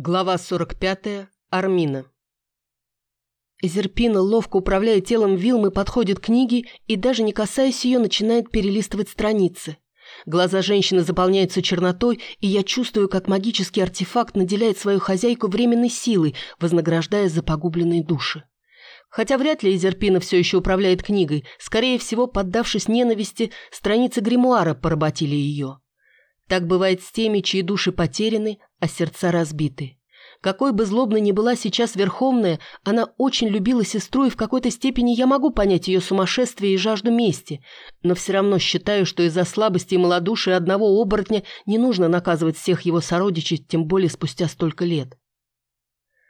Глава 45. Армина. Эзерпина ловко управляя телом Вилмы, подходит к книге и, даже не касаясь ее, начинает перелистывать страницы. Глаза женщины заполняются чернотой, и я чувствую, как магический артефакт наделяет свою хозяйку временной силой, вознаграждая за погубленные души. Хотя вряд ли Эзерпина все еще управляет книгой, скорее всего, поддавшись ненависти, страницы гримуара поработили ее. Так бывает с теми, чьи души потеряны, а сердца разбиты. Какой бы злобной ни была сейчас Верховная, она очень любила сестру, и в какой-то степени я могу понять ее сумасшествие и жажду мести, но все равно считаю, что из-за слабости и малодушия одного оборотня не нужно наказывать всех его сородичей, тем более спустя столько лет.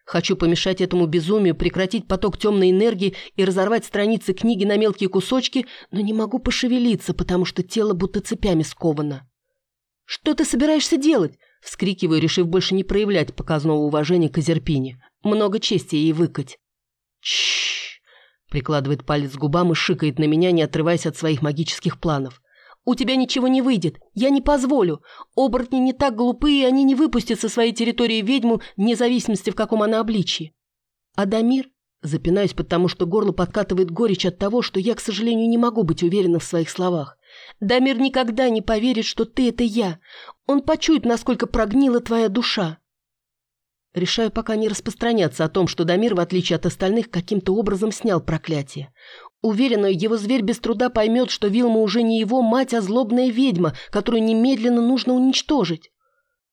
Хочу помешать этому безумию, прекратить поток темной энергии и разорвать страницы книги на мелкие кусочки, но не могу пошевелиться, потому что тело будто цепями сковано. «Что ты собираешься делать?» – вскрикиваю, решив больше не проявлять показного уважения к Азерпине. Много чести ей выкать. Чш! прикладывает палец к губам и шикает на меня, не отрываясь от своих магических планов. «У тебя ничего не выйдет. Я не позволю. Оборотни не так глупые, они не выпустят со своей территории ведьму, вне зависимости, в каком она обличии». «Адамир?» Запинаюсь, потому что горло подкатывает горечь от того, что я, к сожалению, не могу быть уверена в своих словах. Дамир никогда не поверит, что ты — это я. Он почует, насколько прогнила твоя душа. Решаю пока не распространяться о том, что Дамир, в отличие от остальных, каким-то образом снял проклятие. Уверена, его зверь без труда поймет, что Вилма уже не его мать, а злобная ведьма, которую немедленно нужно уничтожить.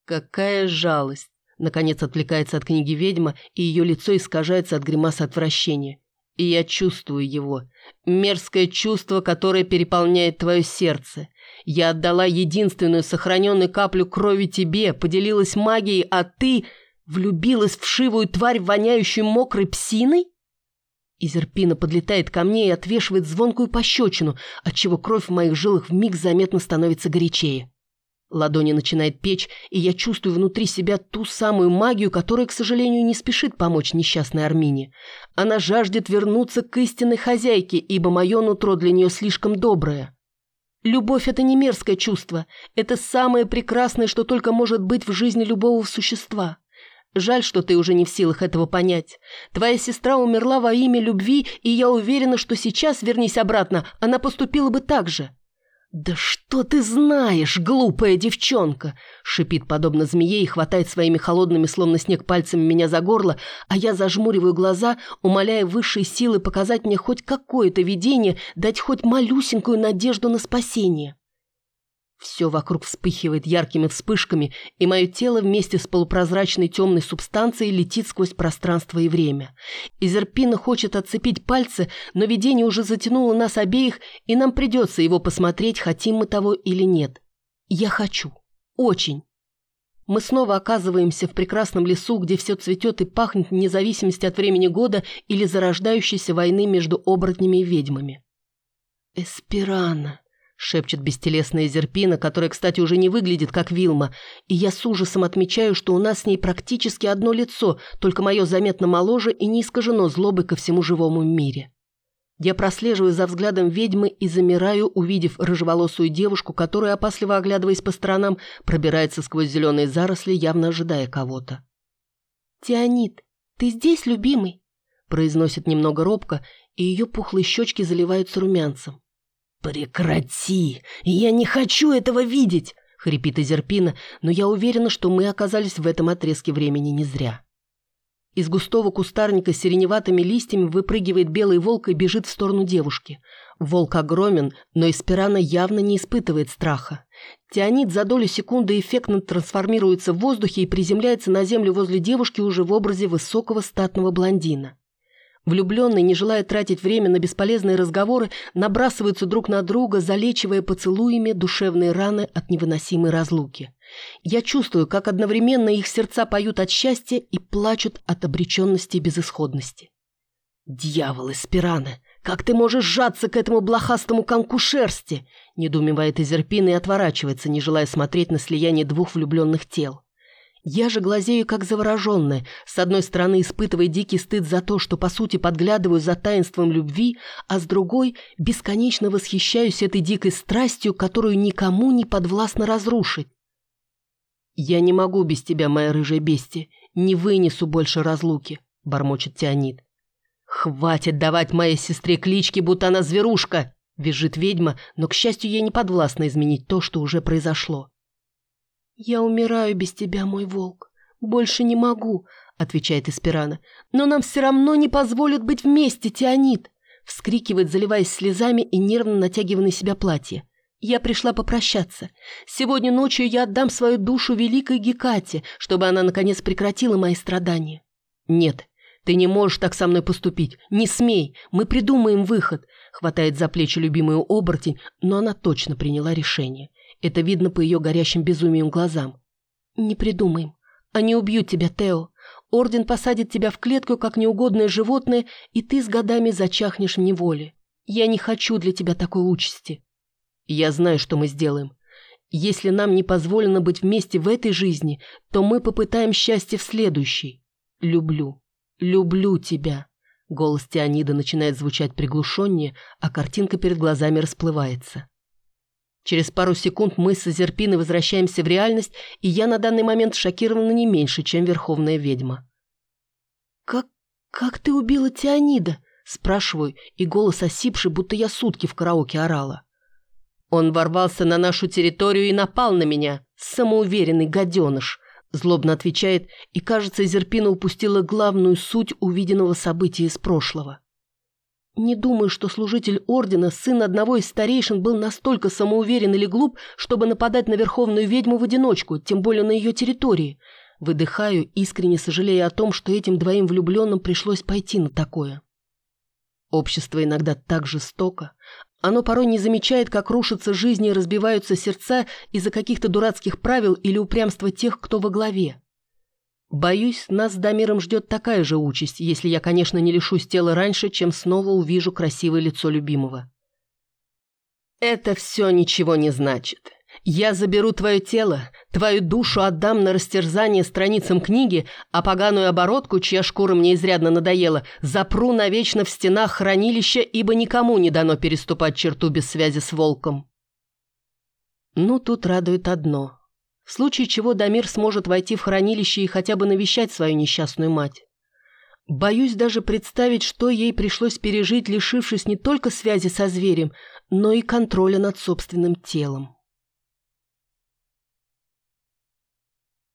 Какая жалость! Наконец отвлекается от книги ведьма, и ее лицо искажается от гримаса отвращения. И я чувствую его. Мерзкое чувство, которое переполняет твое сердце. Я отдала единственную сохраненную каплю крови тебе, поделилась магией, а ты влюбилась в шивую тварь, воняющую мокрой псиной? Изерпина подлетает ко мне и отвешивает звонкую пощечину, отчего кровь в моих жилах вмиг заметно становится горячее. Ладони начинает печь, и я чувствую внутри себя ту самую магию, которая, к сожалению, не спешит помочь несчастной Армине. Она жаждет вернуться к истинной хозяйке, ибо мое нутро для нее слишком доброе. Любовь – это не мерзкое чувство. Это самое прекрасное, что только может быть в жизни любого существа. Жаль, что ты уже не в силах этого понять. Твоя сестра умерла во имя любви, и я уверена, что сейчас, вернись обратно, она поступила бы так же. «Да что ты знаешь, глупая девчонка!» Шипит подобно змее и хватает своими холодными, словно снег, пальцами меня за горло, а я зажмуриваю глаза, умоляя высшие силы показать мне хоть какое-то видение, дать хоть малюсенькую надежду на спасение. Все вокруг вспыхивает яркими вспышками, и мое тело вместе с полупрозрачной темной субстанцией летит сквозь пространство и время. Изерпина хочет отцепить пальцы, но видение уже затянуло нас обеих, и нам придется его посмотреть, хотим мы того или нет. Я хочу. Очень. Мы снова оказываемся в прекрасном лесу, где все цветет и пахнет вне зависимости от времени года или зарождающейся войны между оборотнями и ведьмами. «Эсперана», шепчет бестелесная Зерпина, которая, кстати, уже не выглядит как Вилма, и я с ужасом отмечаю, что у нас с ней практически одно лицо, только мое заметно моложе и не искажено злобой ко всему живому мире. Я прослеживаю за взглядом ведьмы и замираю, увидев рыжеволосую девушку, которая, опасливо оглядываясь по сторонам, пробирается сквозь зеленые заросли, явно ожидая кого-то. «Тианит, ты здесь, любимый?» произносит немного робко, и ее пухлые щечки заливаются румянцем. «Прекрати! Я не хочу этого видеть!» — хрипит Изерпина, но я уверена, что мы оказались в этом отрезке времени не зря. Из густого кустарника с сиреневатыми листьями выпрыгивает белый волк и бежит в сторону девушки. Волк огромен, но Эсперана явно не испытывает страха. Тианит за долю секунды эффектно трансформируется в воздухе и приземляется на землю возле девушки уже в образе высокого статного блондина. Влюбленные, не желая тратить время на бесполезные разговоры, набрасываются друг на друга, залечивая поцелуями душевные раны от невыносимой разлуки. Я чувствую, как одновременно их сердца поют от счастья и плачут от обреченности и безысходности. «Дьявол, Эспирана, как ты можешь сжаться к этому блохастому комку шерсти?» недоумевает Изерпина и отворачивается, не желая смотреть на слияние двух влюбленных тел. Я же глазею как завороженная, с одной стороны испытывая дикий стыд за то, что по сути подглядываю за таинством любви, а с другой бесконечно восхищаюсь этой дикой страстью, которую никому не подвластно разрушить. «Я не могу без тебя, моя рыжая бестия. Не вынесу больше разлуки», — бормочет Тианит. «Хватит давать моей сестре клички, будто она зверушка!» — визжит ведьма, но, к счастью, ей не подвластно изменить то, что уже произошло. «Я умираю без тебя, мой волк. Больше не могу», — отвечает Эсперана. «Но нам все равно не позволят быть вместе, Тианит!» Вскрикивает, заливаясь слезами и нервно натягивая на себя платье. «Я пришла попрощаться. Сегодня ночью я отдам свою душу великой Гекате, чтобы она, наконец, прекратила мои страдания». «Нет, ты не можешь так со мной поступить. Не смей. Мы придумаем выход», — хватает за плечи любимую оборотень, но она точно приняла решение. Это видно по ее горящим безумием глазам. «Не придумаем. Они убьют тебя, Тео. Орден посадит тебя в клетку, как неугодное животное, и ты с годами зачахнешь в неволе. Я не хочу для тебя такой участи. Я знаю, что мы сделаем. Если нам не позволено быть вместе в этой жизни, то мы попытаем счастье в следующей. Люблю. Люблю тебя. Голос Тианида начинает звучать приглушеннее, а картинка перед глазами расплывается. Через пару секунд мы с Азерпиной возвращаемся в реальность, и я на данный момент шокирована не меньше, чем Верховная Ведьма. «Как... как ты убила Тианида?» – спрашиваю, и голос осипший, будто я сутки в караоке орала. «Он ворвался на нашу территорию и напал на меня, самоуверенный гаденыш», – злобно отвечает, и, кажется, Азерпина упустила главную суть увиденного события из прошлого. Не думаю, что служитель ордена, сын одного из старейшин, был настолько самоуверен или глуп, чтобы нападать на верховную ведьму в одиночку, тем более на ее территории. Выдыхаю, искренне сожалея о том, что этим двоим влюбленным пришлось пойти на такое. Общество иногда так жестоко. Оно порой не замечает, как рушатся жизни и разбиваются сердца из-за каких-то дурацких правил или упрямства тех, кто во главе. Боюсь, нас с Дамиром ждет такая же участь, если я, конечно, не лишусь тела раньше, чем снова увижу красивое лицо любимого. Это все ничего не значит. Я заберу твое тело, твою душу отдам на растерзание страницам книги, а поганую оборотку, чья шкура мне изрядно надоела, запру навечно в стенах хранилища, ибо никому не дано переступать черту без связи с волком. Ну, тут радует одно. В случае чего Дамир сможет войти в хранилище и хотя бы навещать свою несчастную мать. Боюсь даже представить, что ей пришлось пережить, лишившись не только связи со зверем, но и контроля над собственным телом.